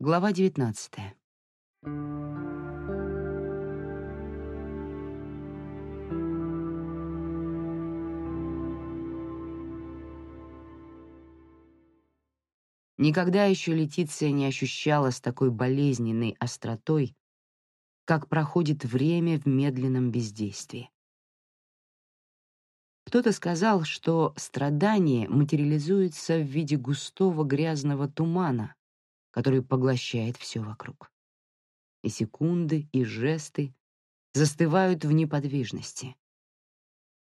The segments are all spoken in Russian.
Глава 19. Никогда еще Летиция не ощущала с такой болезненной остротой, как проходит время в медленном бездействии. Кто-то сказал, что страдание материализуется в виде густого грязного тумана, который поглощает все вокруг. И секунды, и жесты застывают в неподвижности.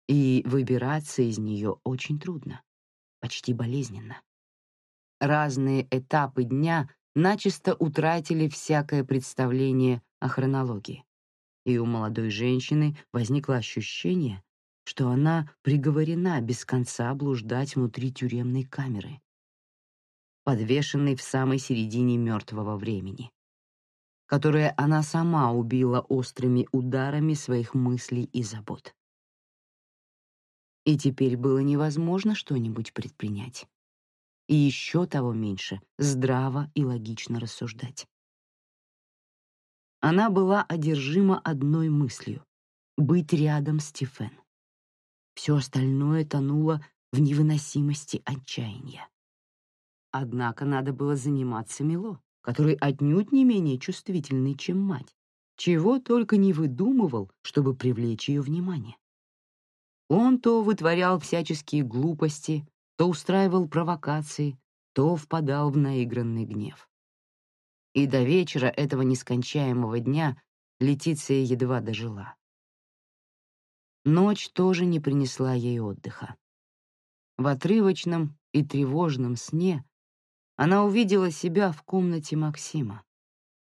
И выбираться из нее очень трудно, почти болезненно. Разные этапы дня начисто утратили всякое представление о хронологии. И у молодой женщины возникло ощущение, что она приговорена без конца блуждать внутри тюремной камеры, подвешенной в самой середине мертвого времени, которое она сама убила острыми ударами своих мыслей и забот. И теперь было невозможно что-нибудь предпринять. И еще того меньше — здраво и логично рассуждать. Она была одержима одной мыслью — быть рядом с Стефен. Все остальное тонуло в невыносимости отчаяния. Однако надо было заниматься Мило, который отнюдь не менее чувствительный, чем мать, чего только не выдумывал, чтобы привлечь ее внимание. Он то вытворял всяческие глупости, то устраивал провокации, то впадал в наигранный гнев. И до вечера этого нескончаемого дня Летиция едва дожила. Ночь тоже не принесла ей отдыха. В отрывочном и тревожном сне она увидела себя в комнате Максима,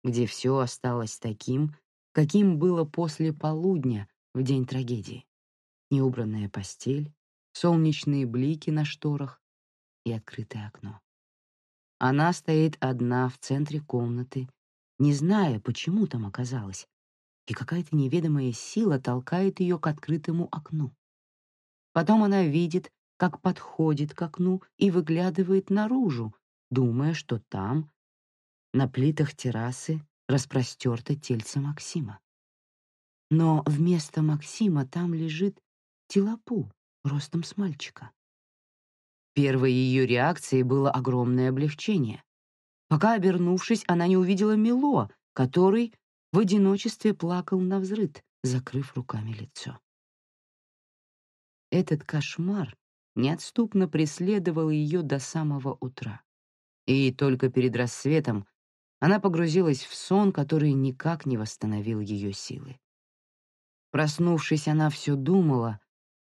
где все осталось таким, каким было после полудня в день трагедии. Неубранная постель, солнечные блики на шторах и открытое окно. Она стоит одна в центре комнаты, не зная, почему там оказалась, и какая-то неведомая сила толкает ее к открытому окну. Потом она видит, как подходит к окну и выглядывает наружу, думая, что там, на плитах террасы, распростерто тельце Максима. Но вместо Максима там лежит Тилапу, ростом с мальчика. Первой ее реакцией было огромное облегчение. Пока, обернувшись, она не увидела Мило, который в одиночестве плакал на взрыд, закрыв руками лицо. Этот кошмар неотступно преследовал ее до самого утра. И только перед рассветом она погрузилась в сон, который никак не восстановил ее силы. Проснувшись, она все думала,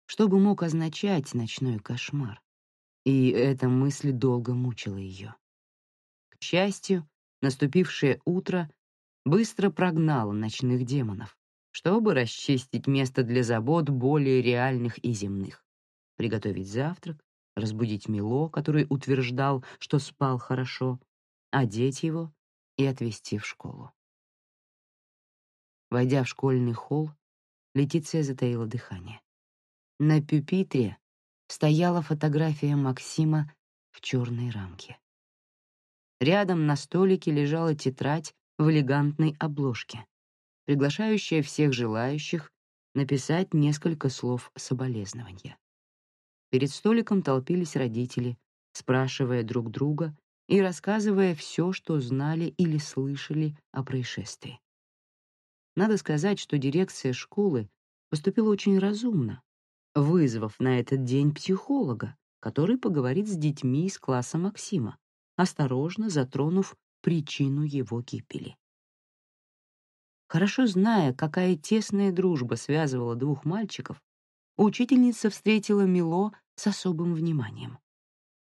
что бы мог означать ночной кошмар. И эта мысль долго мучила ее. К счастью, наступившее утро быстро прогнал ночных демонов, чтобы расчистить место для забот более реальных и земных. Приготовить завтрак, разбудить Мило, который утверждал, что спал хорошо, одеть его и отвезти в школу. Войдя в школьный холл, Летиция затаила дыхание. На пюпитре стояла фотография Максима в черной рамке. Рядом на столике лежала тетрадь в элегантной обложке, приглашающая всех желающих написать несколько слов соболезнования. Перед столиком толпились родители, спрашивая друг друга и рассказывая все, что знали или слышали о происшествии. Надо сказать, что дирекция школы поступила очень разумно, вызвав на этот день психолога, который поговорит с детьми из класса Максима, осторожно затронув причину его гибели. Хорошо зная, какая тесная дружба связывала двух мальчиков, учительница встретила Мило с особым вниманием.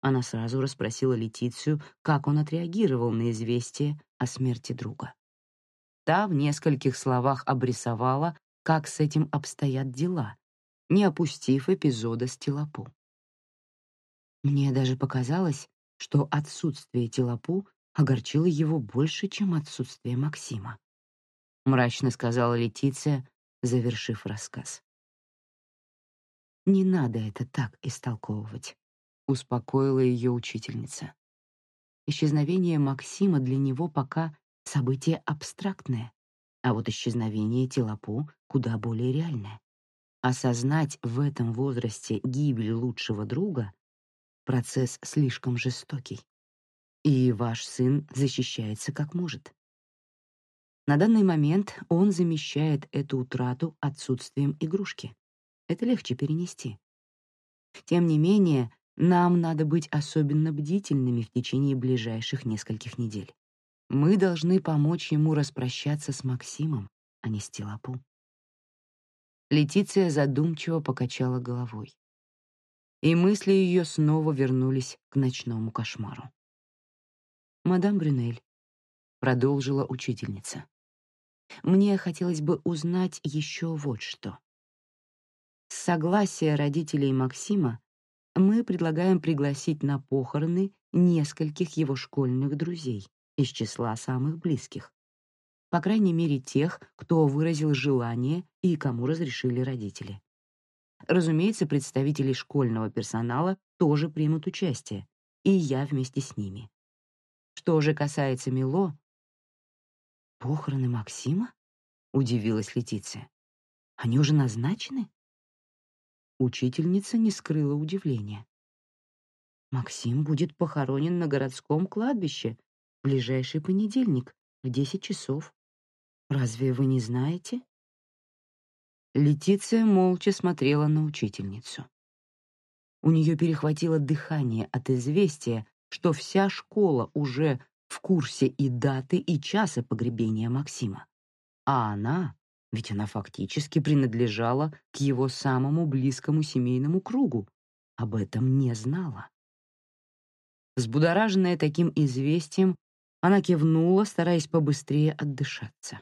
Она сразу расспросила Летицию, как он отреагировал на известие о смерти друга. Та в нескольких словах обрисовала, как с этим обстоят дела, не опустив эпизода с Тилапу. Мне даже показалось, что отсутствие Тилапу огорчило его больше, чем отсутствие Максима. Мрачно сказала Летиция, завершив рассказ. «Не надо это так истолковывать», — успокоила ее учительница. исчезновение Максима для него пока событие абстрактное, а вот исчезновение Телапу куда более реальное. Осознать в этом возрасте гибель лучшего друга — процесс слишком жестокий. И ваш сын защищается как может. На данный момент он замещает эту утрату отсутствием игрушки. Это легче перенести. Тем не менее, нам надо быть особенно бдительными в течение ближайших нескольких недель. Мы должны помочь ему распрощаться с Максимом, а не с Телапу. Летиция задумчиво покачала головой. И мысли ее снова вернулись к ночному кошмару. «Мадам Брюнель», — продолжила учительница, — «мне хотелось бы узнать еще вот что. Согласия родителей Максима мы предлагаем пригласить на похороны нескольких его школьных друзей из числа самых близких. По крайней мере, тех, кто выразил желание и кому разрешили родители. Разумеется, представители школьного персонала тоже примут участие, и я вместе с ними. Что же касается Мило... «Похороны Максима?» — удивилась Летиция. «Они уже назначены?» Учительница не скрыла удивления. «Максим будет похоронен на городском кладбище в ближайший понедельник в десять часов. Разве вы не знаете?» Летиция молча смотрела на учительницу. У нее перехватило дыхание от известия, что вся школа уже в курсе и даты, и часа погребения Максима. А она ведь она фактически принадлежала к его самому близкому семейному кругу, об этом не знала. Взбудораженная таким известием, она кивнула, стараясь побыстрее отдышаться.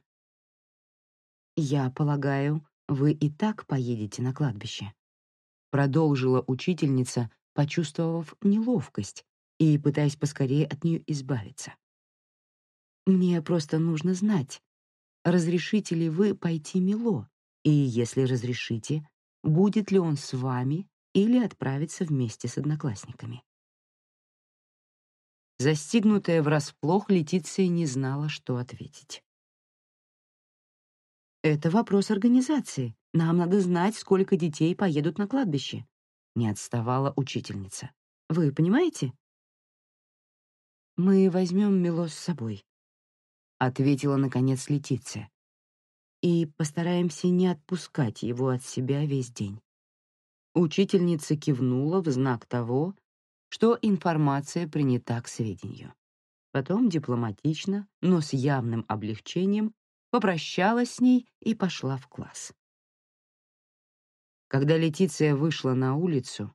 «Я полагаю, вы и так поедете на кладбище», продолжила учительница, почувствовав неловкость и пытаясь поскорее от нее избавиться. «Мне просто нужно знать, разрешите ли вы пойти Мило, и, если разрешите, будет ли он с вами или отправится вместе с одноклассниками. Застигнутая врасплох, Летиция не знала, что ответить. «Это вопрос организации. Нам надо знать, сколько детей поедут на кладбище», — не отставала учительница. «Вы понимаете?» «Мы возьмем Мило с собой», — ответила, наконец, Летиция. «И постараемся не отпускать его от себя весь день». Учительница кивнула в знак того, что информация принята к сведению. Потом дипломатично, но с явным облегчением попрощалась с ней и пошла в класс. Когда Летиция вышла на улицу,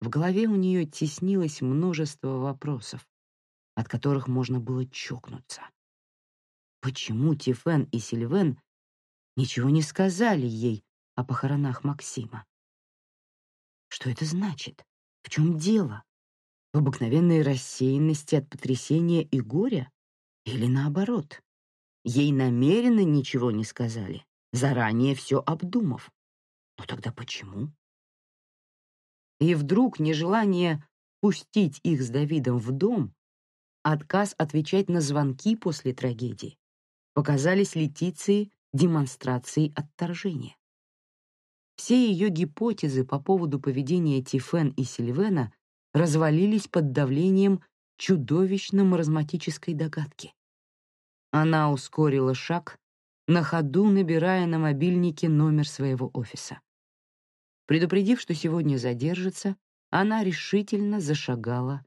в голове у нее теснилось множество вопросов, от которых можно было чокнуться. Почему Тифен и Сильвен ничего не сказали ей о похоронах Максима? Что это значит? В чем дело? В обыкновенной рассеянности от потрясения и горя? Или наоборот? Ей намеренно ничего не сказали, заранее все обдумав. Но тогда почему? И вдруг нежелание пустить их с Давидом в дом, отказ отвечать на звонки после трагедии, показались Летиции демонстрацией отторжения. Все ее гипотезы по поводу поведения Тифен и Сильвена развалились под давлением чудовищно маразматической догадки. Она ускорила шаг, на ходу набирая на мобильнике номер своего офиса. Предупредив, что сегодня задержится, она решительно зашагала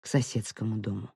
к соседскому дому.